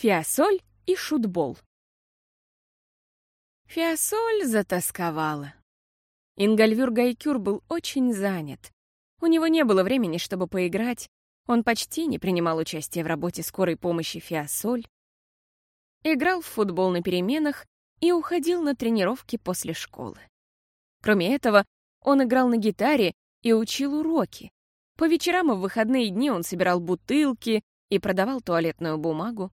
Фиасоль и шутбол. Фиасоль затасковала. Ингальвюр Гайкюр был очень занят. У него не было времени, чтобы поиграть, он почти не принимал участие в работе скорой помощи Фиасоль, играл в футбол на переменах и уходил на тренировки после школы. Кроме этого, он играл на гитаре и учил уроки. По вечерам и в выходные дни он собирал бутылки и продавал туалетную бумагу.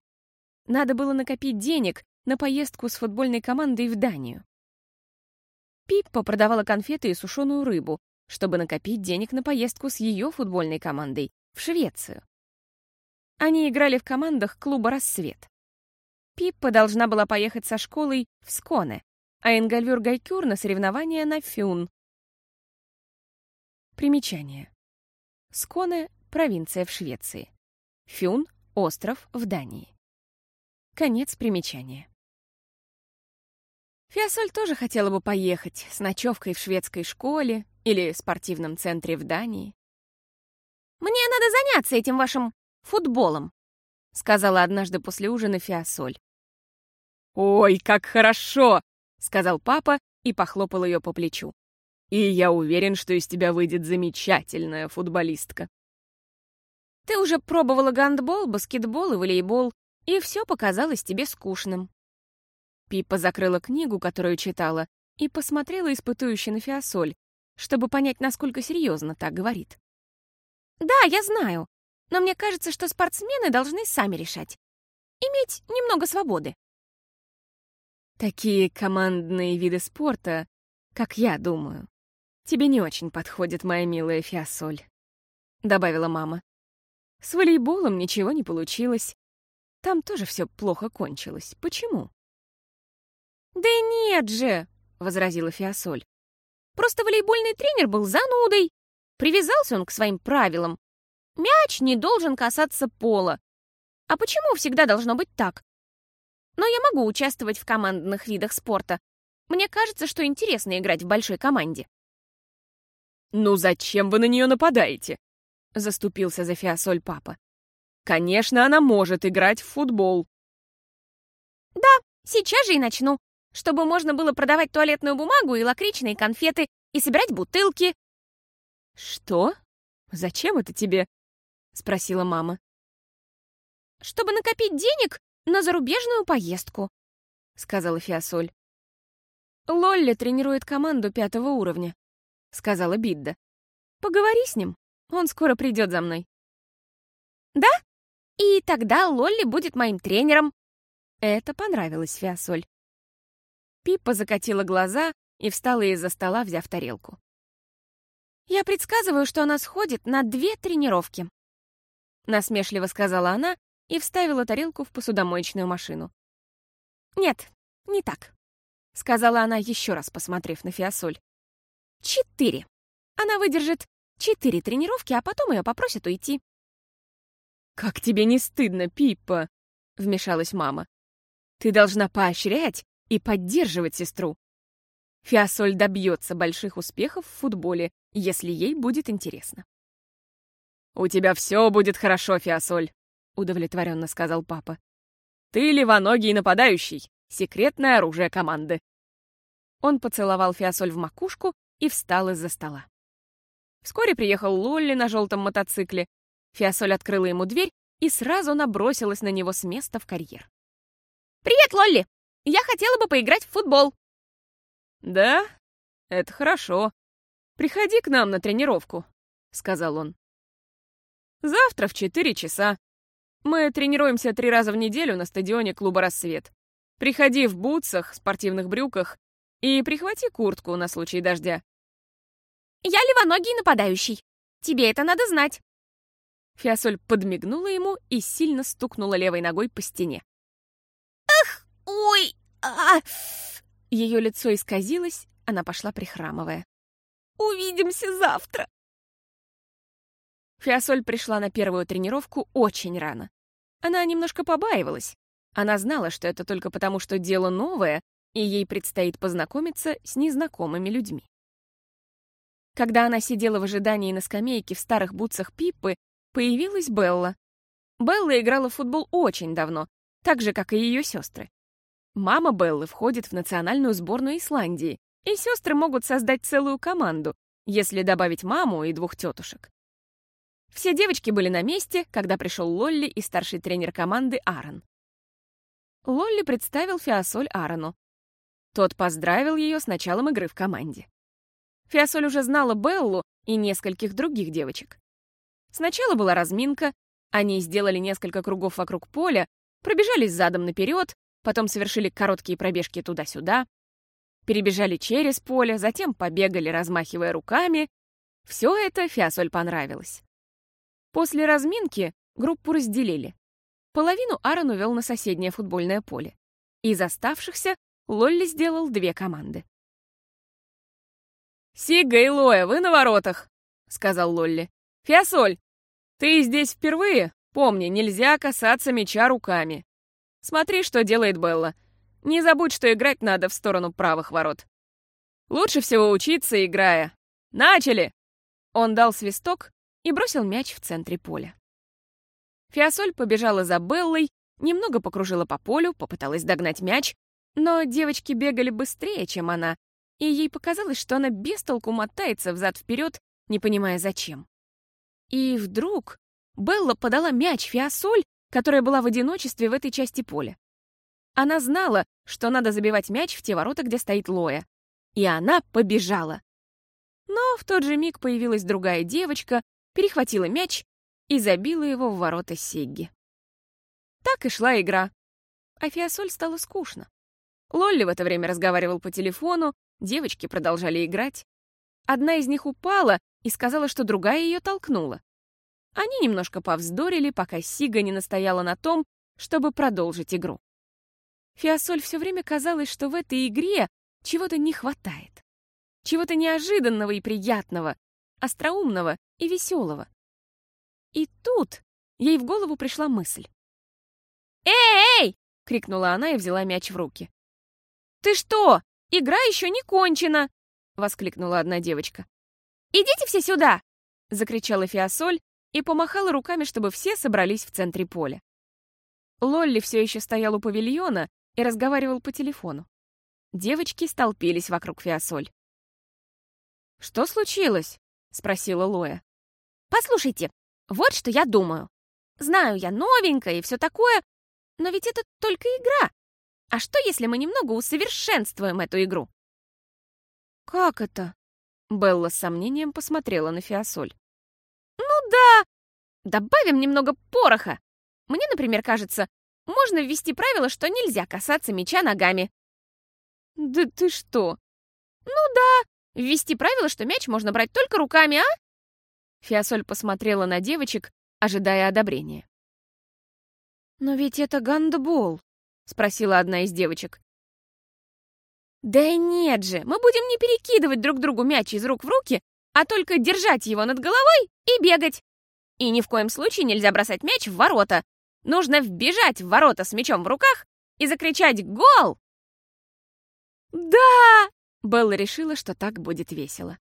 Надо было накопить денег на поездку с футбольной командой в Данию. Пиппа продавала конфеты и сушеную рыбу, чтобы накопить денег на поездку с ее футбольной командой в Швецию. Они играли в командах клуба «Рассвет». Пиппа должна была поехать со школой в Сконе, а Энгальвюр Гайкюр на соревнования на Фюн. Примечание. Сконе — провинция в Швеции. Фюн — остров в Дании. Конец примечания. Фиасоль тоже хотела бы поехать с ночевкой в шведской школе или спортивном центре в Дании. «Мне надо заняться этим вашим футболом», — сказала однажды после ужина Фиасоль. «Ой, как хорошо!» — сказал папа и похлопал ее по плечу. «И я уверен, что из тебя выйдет замечательная футболистка». «Ты уже пробовала гандбол, баскетбол и волейбол, и все показалось тебе скучным». Пиппа закрыла книгу, которую читала, и посмотрела испытующе на Фиасоль, чтобы понять, насколько серьезно так говорит. «Да, я знаю, но мне кажется, что спортсмены должны сами решать. Иметь немного свободы». «Такие командные виды спорта, как я думаю, тебе не очень подходит, моя милая Фиасоль», — добавила мама. «С волейболом ничего не получилось. Там тоже все плохо кончилось. Почему?» «Да нет же!» — возразила Фиасоль. «Просто волейбольный тренер был занудой. Привязался он к своим правилам. Мяч не должен касаться пола. А почему всегда должно быть так? Но я могу участвовать в командных видах спорта. Мне кажется, что интересно играть в большой команде». «Ну зачем вы на нее нападаете?» — заступился за Фиасоль папа. «Конечно, она может играть в футбол». «Да, сейчас же и начну чтобы можно было продавать туалетную бумагу и лакричные конфеты и собирать бутылки. «Что? Зачем это тебе?» — спросила мама. «Чтобы накопить денег на зарубежную поездку», — сказала Фиасоль. «Лолли тренирует команду пятого уровня», — сказала Бидда. «Поговори с ним, он скоро придет за мной». «Да? И тогда Лолли будет моим тренером». Это понравилось Фиасоль. Пиппа закатила глаза и встала из-за стола, взяв тарелку. «Я предсказываю, что она сходит на две тренировки», — насмешливо сказала она и вставила тарелку в посудомоечную машину. «Нет, не так», — сказала она, еще раз посмотрев на Фиасоль. «Четыре. Она выдержит четыре тренировки, а потом ее попросят уйти». «Как тебе не стыдно, Пиппа?» — вмешалась мама. «Ты должна поощрять и поддерживать сестру. Фиасоль добьется больших успехов в футболе, если ей будет интересно. «У тебя все будет хорошо, Фиасоль», — удовлетворенно сказал папа. «Ты левоногий нападающий, секретное оружие команды». Он поцеловал Фиасоль в макушку и встал из-за стола. Вскоре приехал Лолли на желтом мотоцикле. Фиасоль открыла ему дверь и сразу набросилась на него с места в карьер. «Привет, Лолли! Я хотела бы поиграть в футбол». «Да? Это хорошо. Приходи к нам на тренировку», — сказал он. «Завтра в четыре часа. Мы тренируемся три раза в неделю на стадионе клуба «Рассвет». Приходи в бутсах, спортивных брюках и прихвати куртку на случай дождя». «Я левоногий нападающий. Тебе это надо знать». Фиасоль подмигнула ему и сильно стукнула левой ногой по стене. «Ой! А, Ее лицо исказилось, она пошла прихрамывая. «Увидимся завтра!» Фиасоль пришла на первую тренировку очень рано. Она немножко побаивалась. Она знала, что это только потому, что дело новое, и ей предстоит познакомиться с незнакомыми людьми. Когда она сидела в ожидании на скамейке в старых бутсах Пиппы, появилась Белла. Белла играла в футбол очень давно, так же, как и ее сестры. Мама Беллы входит в национальную сборную Исландии, и сестры могут создать целую команду, если добавить маму и двух тетушек. Все девочки были на месте, когда пришел Лолли и старший тренер команды Аарон. Лолли представил Фиасоль Аарону. Тот поздравил ее с началом игры в команде. Фиасоль уже знала Беллу и нескольких других девочек. Сначала была разминка, они сделали несколько кругов вокруг поля, пробежались задом наперед, потом совершили короткие пробежки туда-сюда, перебежали через поле, затем побегали, размахивая руками. Все это Фиасоль понравилось. После разминки группу разделили. Половину Аарон увел на соседнее футбольное поле. Из оставшихся Лолли сделал две команды. «Сига и Лоя, вы на воротах», — сказал Лолли. «Фиасоль, ты здесь впервые? Помни, нельзя касаться мяча руками. Смотри, что делает Белла. Не забудь, что играть надо в сторону правых ворот. Лучше всего учиться, играя. Начали!» Он дал свисток и бросил мяч в центре поля. Фиасоль побежала за Беллой, немного покружила по полю, попыталась догнать мяч, но девочки бегали быстрее, чем она, и ей показалось, что она без толку мотается взад-вперед, не понимая зачем. И вдруг Белла подала мяч Фиасоль, которая была в одиночестве в этой части поля. Она знала, что надо забивать мяч в те ворота, где стоит Лоя. И она побежала. Но в тот же миг появилась другая девочка, перехватила мяч и забила его в ворота Сегги. Так и шла игра. А Фиасоль стало скучно. Лолли в это время разговаривал по телефону, девочки продолжали играть. Одна из них упала и сказала, что другая ее толкнула. Они немножко повздорили, пока Сига не настояла на том, чтобы продолжить игру. Фиасоль все время казалось, что в этой игре чего-то не хватает. Чего-то неожиданного и приятного, остроумного и веселого. И тут ей в голову пришла мысль. «Эй, эй!» — крикнула она и взяла мяч в руки. «Ты что? Игра еще не кончена!» — воскликнула одна девочка. «Идите все сюда!» — закричала Фиасоль и помахала руками, чтобы все собрались в центре поля. Лолли все еще стоял у павильона и разговаривал по телефону. Девочки столпились вокруг Фиасоль. «Что случилось?» — спросила Лоя. «Послушайте, вот что я думаю. Знаю, я новенькая и все такое, но ведь это только игра. А что, если мы немного усовершенствуем эту игру?» «Как это?» Белла с сомнением посмотрела на Фиасоль. «Ну да! Добавим немного пороха. Мне, например, кажется, можно ввести правило, что нельзя касаться мяча ногами». «Да ты что?» «Ну да, ввести правило, что мяч можно брать только руками, а?» Фиасоль посмотрела на девочек, ожидая одобрения. «Но ведь это гандбол», — спросила одна из девочек. «Да нет же, мы будем не перекидывать друг другу мяч из рук в руки, а только держать его над головой и бегать. И ни в коем случае нельзя бросать мяч в ворота. Нужно вбежать в ворота с мячом в руках и закричать «Гол!» «Да!» — Белла решила, что так будет весело.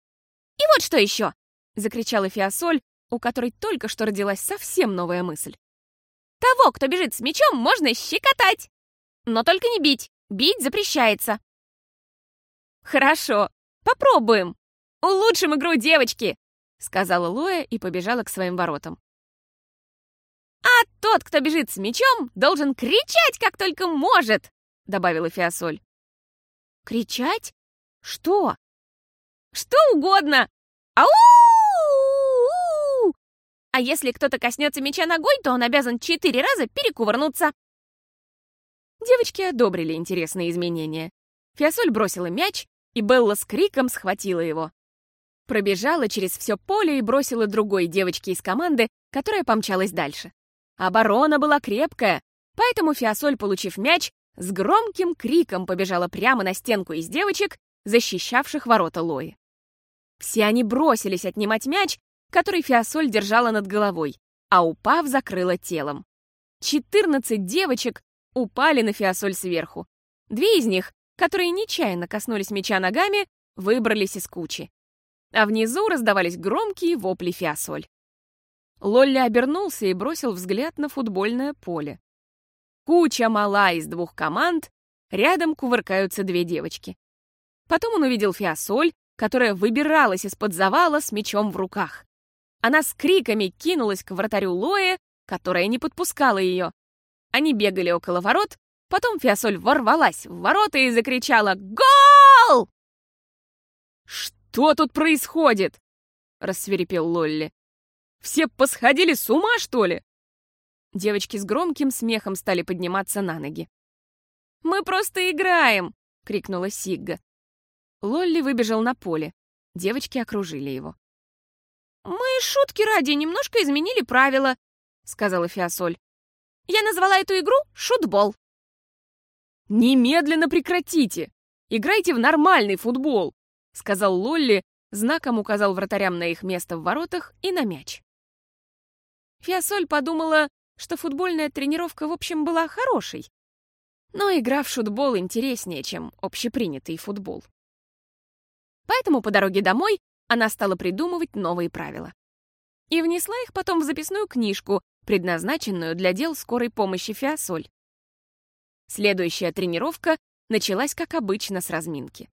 «И вот что еще!» — закричала Фиасоль, у которой только что родилась совсем новая мысль. «Того, кто бежит с мячом, можно щекотать! Но только не бить, бить запрещается!» «Хорошо, попробуем! Улучшим игру, девочки!» — сказала Лоя и побежала к своим воротам. «А тот, кто бежит с мячом, должен кричать, как только может!» — добавила Фиасоль. «Кричать? Что?» «Что угодно! Ау!» А если кто-то коснется мяча ногой, то он обязан четыре раза перекувырнуться. Девочки одобрили интересные изменения. Фиасоль бросила мяч, и Белла с криком схватила его. Пробежала через все поле и бросила другой девочке из команды, которая помчалась дальше. Оборона была крепкая, поэтому Фиасоль, получив мяч, с громким криком побежала прямо на стенку из девочек, защищавших ворота Лои. Все они бросились отнимать мяч, который Фиасоль держала над головой, а упав, закрыла телом. Четырнадцать девочек упали на Фиасоль сверху. Две из них, которые нечаянно коснулись мяча ногами, выбрались из кучи. А внизу раздавались громкие вопли Фиасоль. Лолли обернулся и бросил взгляд на футбольное поле. куча мала из двух команд, рядом кувыркаются две девочки. Потом он увидел Фиасоль, которая выбиралась из-под завала с мечом в руках. Она с криками кинулась к вратарю Лоэ, которая не подпускала ее. Они бегали около ворот, потом Фиасоль ворвалась в ворота и закричала «Гол!» «Что тут происходит?» — рассверепел Лолли. «Все посходили с ума, что ли?» Девочки с громким смехом стали подниматься на ноги. «Мы просто играем!» — крикнула Сигга. Лолли выбежал на поле. Девочки окружили его. «Мы шутки ради немножко изменили правила», — сказала Фиасоль. «Я назвала эту игру «Шутбол». «Немедленно прекратите! Играйте в нормальный футбол!» — сказал Лолли, знаком указал вратарям на их место в воротах и на мяч. Фиасоль подумала, что футбольная тренировка, в общем, была хорошей. Но игра в шутбол интереснее, чем общепринятый футбол. Поэтому по дороге домой она стала придумывать новые правила. И внесла их потом в записную книжку, предназначенную для дел скорой помощи Фиасоль. Следующая тренировка началась, как обычно, с разминки.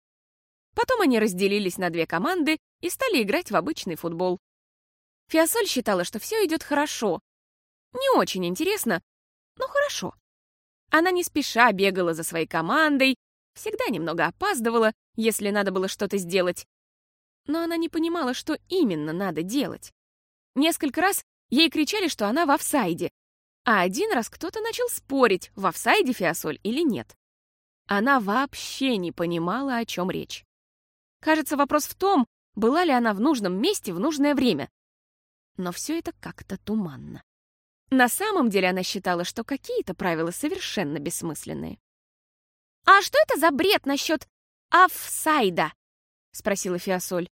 Потом они разделились на две команды и стали играть в обычный футбол. Фиасоль считала, что все идет хорошо. Не очень интересно, но хорошо. Она не спеша бегала за своей командой, всегда немного опаздывала, если надо было что-то сделать. Но она не понимала, что именно надо делать. Несколько раз ей кричали, что она в офсайде, а один раз кто-то начал спорить, в офсайде Фиасоль или нет. Она вообще не понимала, о чем речь. Кажется, вопрос в том, была ли она в нужном месте в нужное время. Но все это как-то туманно. На самом деле она считала, что какие-то правила совершенно бессмысленные. «А что это за бред насчет офсайда?» — спросила Фиасоль.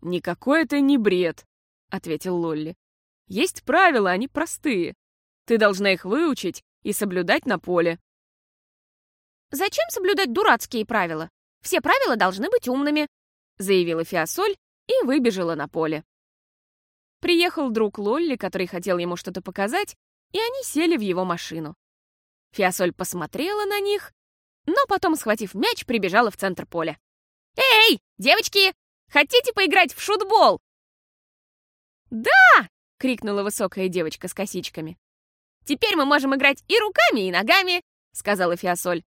«Никакой это не бред», — ответил Лолли. «Есть правила, они простые. Ты должна их выучить и соблюдать на поле». «Зачем соблюдать дурацкие правила? Все правила должны быть умными», — заявила Фиасоль и выбежала на поле. Приехал друг Лолли, который хотел ему что-то показать, и они сели в его машину. Фиасоль посмотрела на них, но потом, схватив мяч, прибежала в центр поля. «Эй, девочки, хотите поиграть в шутбол?» «Да!» — крикнула высокая девочка с косичками. «Теперь мы можем играть и руками, и ногами», — сказала Фиасоль.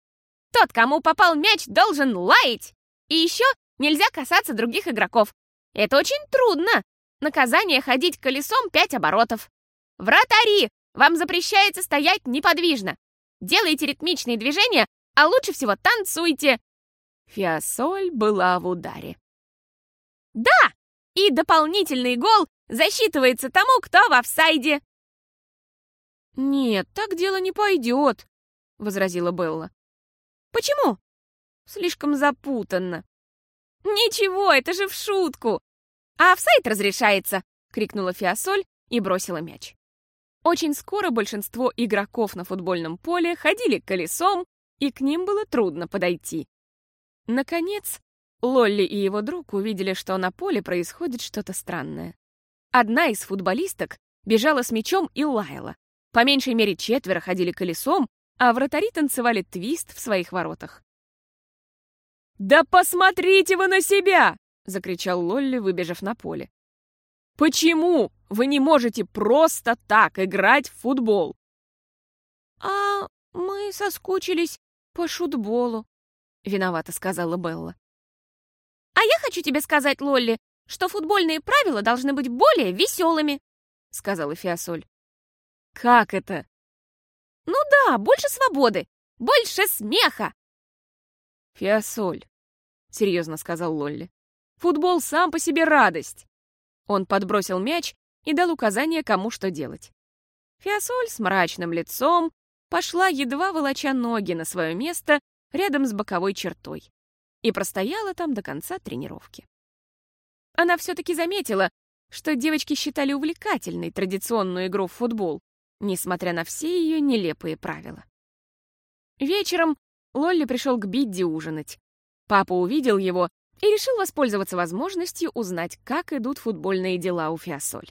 «Тот, кому попал мяч, должен лаять. И еще нельзя касаться других игроков. Это очень трудно, Наказание ходить колесом пять оборотов. Вратари! Вам запрещается стоять неподвижно. Делайте ритмичные движения, а лучше всего танцуйте. Фиасоль была в ударе. Да! И дополнительный гол засчитывается тому, кто в офсайде. «Нет, так дело не пойдет», — возразила Белла. «Почему?» «Слишком запутанно». «Ничего, это же в шутку. «А офсайд разрешается!» — крикнула Фиасоль и бросила мяч. Очень скоро большинство игроков на футбольном поле ходили колесом, и к ним было трудно подойти. Наконец, Лолли и его друг увидели, что на поле происходит что-то странное. Одна из футболисток бежала с мячом и лаяла. По меньшей мере четверо ходили колесом, а вратари танцевали твист в своих воротах. «Да посмотрите вы на себя!» — закричал Лолли, выбежав на поле. «Почему вы не можете просто так играть в футбол?» «А мы соскучились по шутболу», — виновато сказала Белла. «А я хочу тебе сказать, Лолли, что футбольные правила должны быть более веселыми», — сказала Фиасоль. «Как это?» «Ну да, больше свободы, больше смеха!» «Фиасоль», — серьезно сказал Лолли. Футбол сам по себе радость. Он подбросил мяч и дал указание, кому что делать. Фиасоль с мрачным лицом пошла, едва волоча ноги на свое место рядом с боковой чертой и простояла там до конца тренировки. Она все-таки заметила, что девочки считали увлекательной традиционную игру в футбол, несмотря на все ее нелепые правила. Вечером Лолли пришел к Бидди ужинать. Папа увидел его и решил воспользоваться возможностью узнать, как идут футбольные дела у Фиасоль.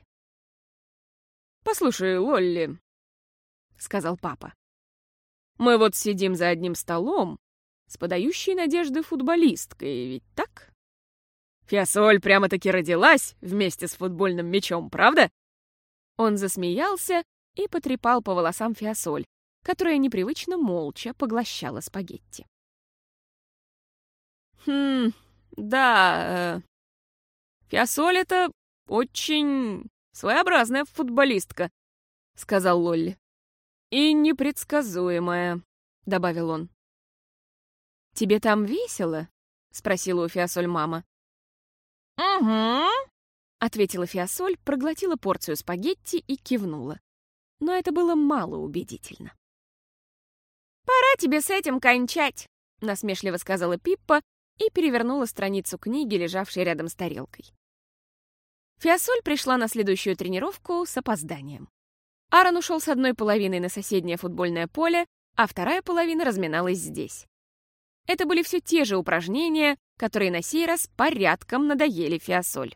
«Послушай, Лолли», — сказал папа, Мы вот сидим за одним столом с подающей надежды футболисткой, ведь так? Фиасоль прямо-таки родилась вместе с футбольным мячом, правда?» Он засмеялся и потрепал по волосам Фиасоль, которая непривычно молча поглощала спагетти. «Хм, да, э, Фиасоль — это очень своеобразная футболистка», — сказал Лолли. «И непредсказуемая», — добавил он. «Тебе там весело?» — спросила у Фиасоль мама. «Угу», — ответила Фиасоль, проглотила порцию спагетти и кивнула. Но это было мало убедительно. «Пора тебе с этим кончать», — насмешливо сказала Пиппа и перевернула страницу книги, лежавшей рядом с тарелкой. Фиасоль пришла на следующую тренировку с опозданием. Аарон ушел с одной половиной на соседнее футбольное поле, а вторая половина разминалась здесь. Это были все те же упражнения, которые на сей раз порядком надоели Фиасоль.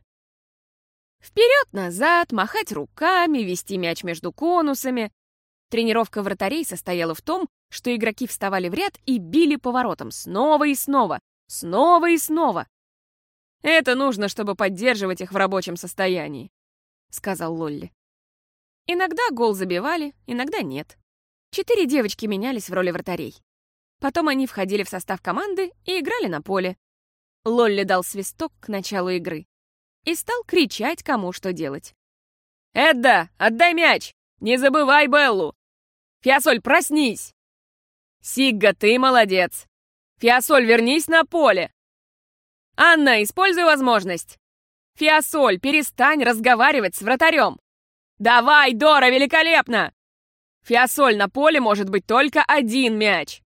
Вперед-назад, махать руками, вести мяч между конусами. Тренировка вратарей состояла в том, что игроки вставали в ряд и били поворотом снова и снова, снова и снова. «Это нужно, чтобы поддерживать их в рабочем состоянии», — сказал Лолли. Иногда гол забивали, иногда нет. Четыре девочки менялись в роли вратарей. Потом они входили в состав команды и играли на поле. Лолли дал свисток к началу игры и стал кричать, кому что делать. «Эдда, отдай мяч! Не забывай Беллу! Фиасоль, проснись! Сигга, ты молодец! Фиасоль, вернись на поле! Анна, используй возможность! Фиасоль, перестань разговаривать с вратарем! Давай, Дора, великолепно! Фиасоль, на поле может быть только один мяч!»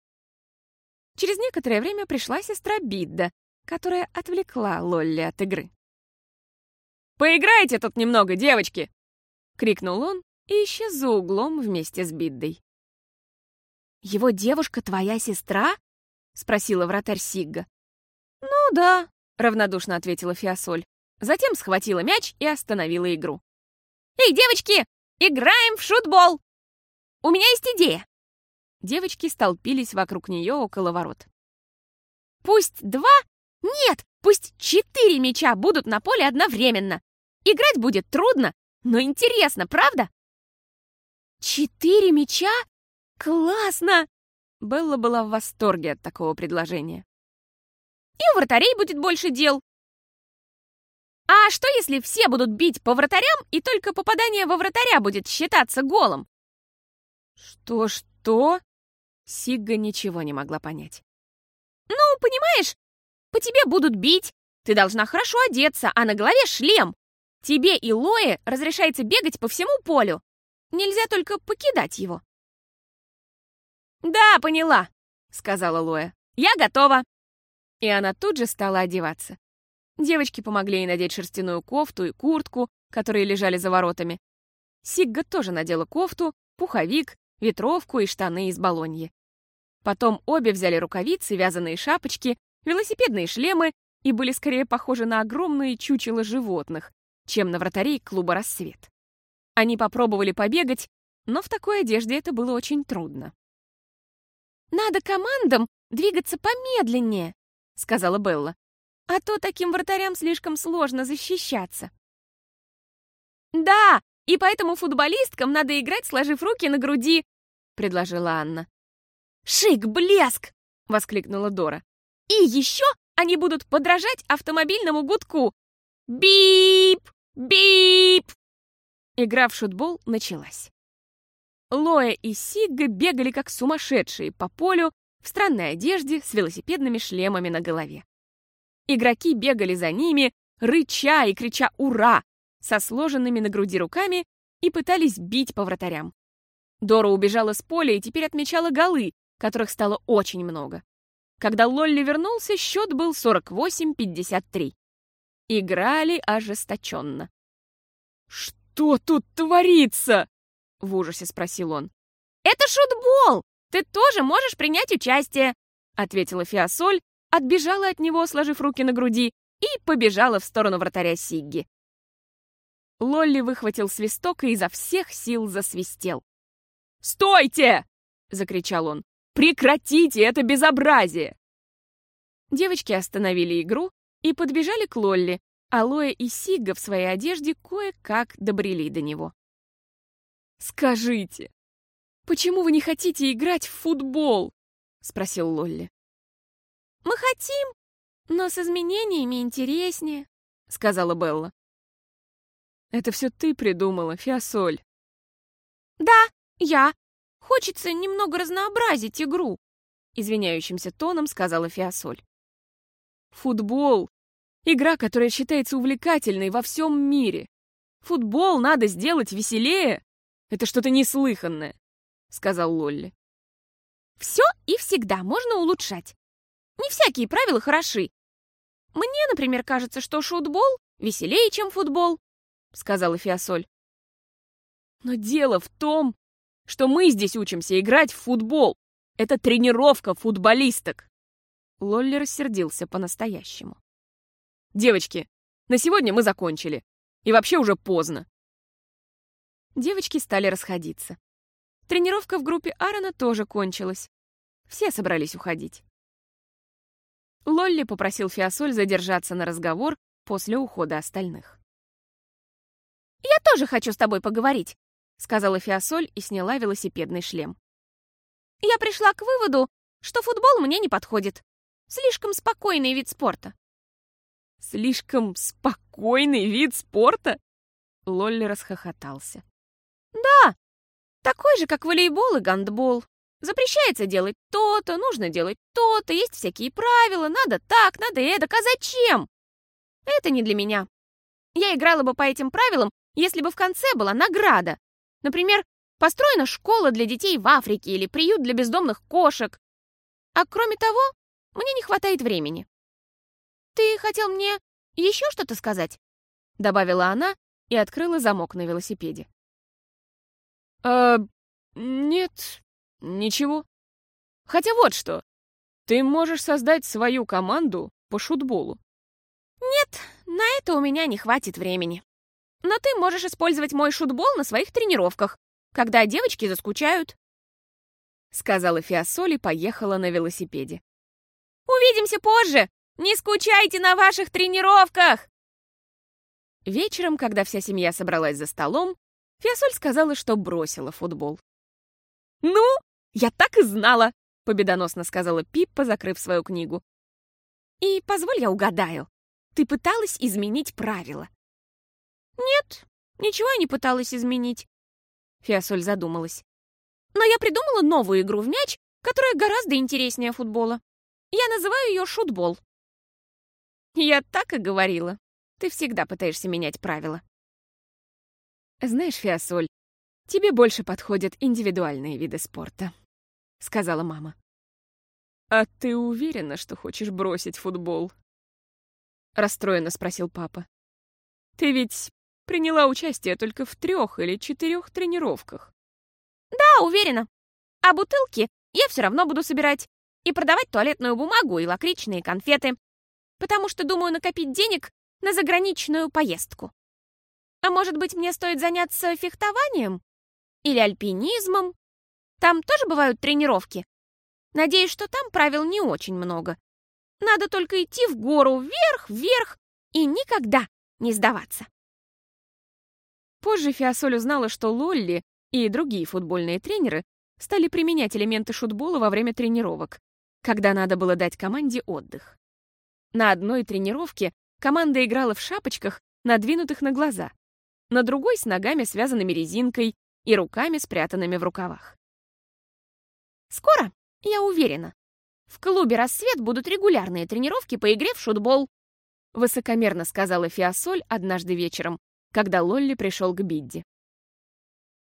Через некоторое время пришла сестра Бидда, которая отвлекла Лолли от игры. «Поиграйте тут немного, девочки!» — крикнул он и исчез за углом вместе с Биддой. «Его девушка твоя сестра?» — спросила вратарь Сигга. «Ну да», — равнодушно ответила Фиасоль. Затем схватила мяч и остановила игру. «Эй, девочки, играем в шутбол! У меня есть идея!» Девочки столпились вокруг нее около ворот. «Пусть два, нет, пусть четыре мяча будут на поле одновременно. Играть будет трудно, но интересно, правда? Четыре мяча? Классно! Белла была в восторге от такого предложения. И у вратарей будет больше дел. А что, если все будут бить по вратарям, и только попадание во вратаря будет считаться голом? Что-что? Сигга ничего не могла понять. Ну, понимаешь, по тебе будут бить, ты должна хорошо одеться, а на голове шлем. Тебе и Лое разрешается бегать по всему полю. Нельзя только покидать его. «Да, поняла», — сказала Лоя. «Я готова». И она тут же стала одеваться. Девочки помогли ей надеть шерстяную кофту и куртку, которые лежали за воротами. Сигга тоже надела кофту, пуховик, ветровку и штаны из балоньи. Потом обе взяли рукавицы, вязаные шапочки, велосипедные шлемы и были скорее похожи на огромные чучела животных, чем на вратарей клуба «Рассвет». Они попробовали побегать, но в такой одежде это было очень трудно. «Надо командам двигаться помедленнее», — сказала Белла. «А то таким вратарям слишком сложно защищаться». «Да, и поэтому футболисткам надо играть, сложив руки на груди», — предложила Анна. «Шик-блеск!» — воскликнула Дора. «И еще они будут подражать автомобильному гудку. Бип! Бип!» Игра в шутбол началась. Лоя и Сигга бегали как сумасшедшие по полю в странной одежде с велосипедными шлемами на голове. Игроки бегали за ними, рыча и крича «Ура!» со сложенными на груди руками и пытались бить по вратарям. Дора убежала с поля и теперь отмечала голы, которых стало очень много. Когда Лолли вернулся, счет был 48-53. Играли ожесточенно. «Что тут творится?» — в ужасе спросил он. «Это шутбол! Ты тоже можешь принять участие!» — ответила Фиасоль, отбежала от него, сложив руки на груди, и побежала в сторону вратаря Сигги. Лолли выхватил свисток и изо всех сил засвистел. «Стойте!» — закричал он. Прекратите это безобразие!» Девочки остановили игру и подбежали к Лолли, а Лоя и Сигга в своей одежде кое-как добрели до него. «Скажите, почему вы не хотите играть в футбол?» — спросил Лолли. «Мы хотим, но с изменениями интереснее», — сказала Белла. «Это все ты придумала, Фиасоль». «Да, я. Хочется немного разнообразить игру», — извиняющимся тоном сказала Фиасоль. «Футбол — игра, которая считается увлекательной во всем мире. Футбол надо сделать веселее. Это что-то неслыханное», — сказал Лолли. «Все и всегда можно улучшать. Не всякие правила хороши. Мне, например, кажется, что шутбол веселее, чем футбол», — сказала Фиасоль. «Но дело в том, что мы здесь учимся играть в футбол. Это тренировка футболисток». Лолли рассердился по-настоящему. «Девочки, на сегодня мы закончили. И вообще уже поздно». Девочки стали расходиться. Тренировка в группе Аарона тоже кончилась. Все собрались уходить. Лолли попросил Фиасоль задержаться на разговор после ухода остальных. «Я тоже хочу с тобой поговорить», — сказала Фиасоль и сняла велосипедный шлем. «Я пришла к выводу, что футбол мне не подходит. Слишком спокойный вид спорта». «Слишком спокойный вид спорта?» Лолли расхохотался. «Да, такой же, как волейбол и гандбол. Запрещается делать то-то, нужно делать то-то, есть всякие правила, надо так, надо эдак, а зачем? Это не для меня. Я играла бы по этим правилам, если бы в конце была награда. Например, построена школа для детей в Африке или приют для бездомных кошек. А кроме того, мне не хватает времени. Ты хотел мне еще что-то сказать? Добавила она и открыла замок на велосипеде. «Э, нет, Ничего. Хотя вот что. Ты можешь создать свою команду по шутболу. Нет, на это у меня не хватит времени. Но ты можешь использовать мой шутбол на своих тренировках, когда девочки заскучают. Сказала Фиасоль и поехала на велосипеде. Увидимся позже! Не скучайте на ваших тренировках! Вечером, когда вся семья собралась за столом, Фиасоль сказала, что бросила футбол. «Ну, «Я так и знала!» — победоносно сказала Пиппа, закрыв свою книгу. «И позволь я угадаю, ты пыталась изменить правила?» «Нет, ничего я не пыталась изменить», — Фиасоль задумалась. «Но я придумала новую игру в мяч, которая гораздо интереснее футбола. Я называю ее шутбол». «Я так и говорила. Ты всегда пытаешься менять правила». «Знаешь, Фиасоль, тебе больше подходят индивидуальные виды спорта», — сказала мама. «А ты уверена, что хочешь бросить футбол?» Расстроенно спросил папа. «Ты ведь приняла участие только в трех или четырех тренировках». «Да, уверена. А бутылки я все равно буду собирать и продавать туалетную бумагу и лакричные конфеты, потому что думаю накопить денег на заграничную поездку. А может быть, мне стоит заняться фехтованием? Или альпинизмом? Там тоже бывают тренировки? Надеюсь, что там правил не очень много. Надо только идти в гору вверх, вверх и никогда не сдаваться. Позже Фиасоль узнала, что Лолли и другие футбольные тренеры стали применять элементы шутбола во время тренировок, когда надо было дать команде отдых. На одной тренировке команда играла в шапочках, надвинутых на глаза, на другой — с ногами, связанными резинкой, и руками, спрятанными в рукавах. Скоро, я уверена. В клубе «Рассвет» будут регулярные тренировки по игре в шутбол. Высокомерно сказала Фиасоль однажды вечером, когда Лолли пришел к Бидди.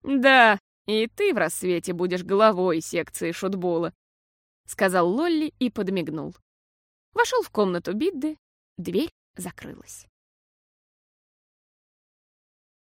«Да, и ты в «Рассвете» будешь головой секции шутбола», сказал Лолли и подмигнул. Вошел в комнату Бидды, дверь закрылась.